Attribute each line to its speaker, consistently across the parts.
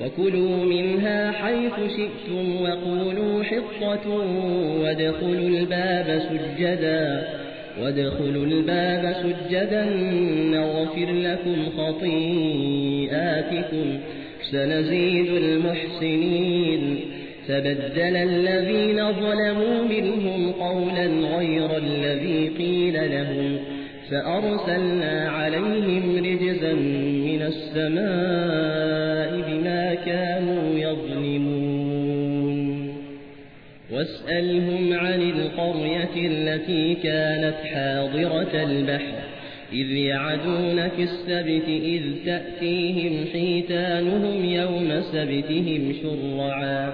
Speaker 1: وكلوا منها حيث شئتم وقولوا حطة وادخلوا الباب سجدا وادخلوا الباب سجدا نغفر لكم خطيئاتكم سنزيد المحسنين. فبدل الذين ظلموا منهم قولا غير الذي قيل لهم فأرسلنا عليهم رجزا من السماء واسألهم عن القرية التي كانت حاضرة البحر. إذ يعدون في السبت إذ تأتيهم حيتانهم يوم سبتهم شرعا.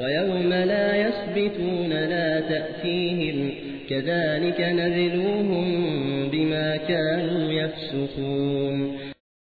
Speaker 1: ويوم لا يسبتون لا تأتيهم. كذلك نذلوهم بما كانوا يفسقون.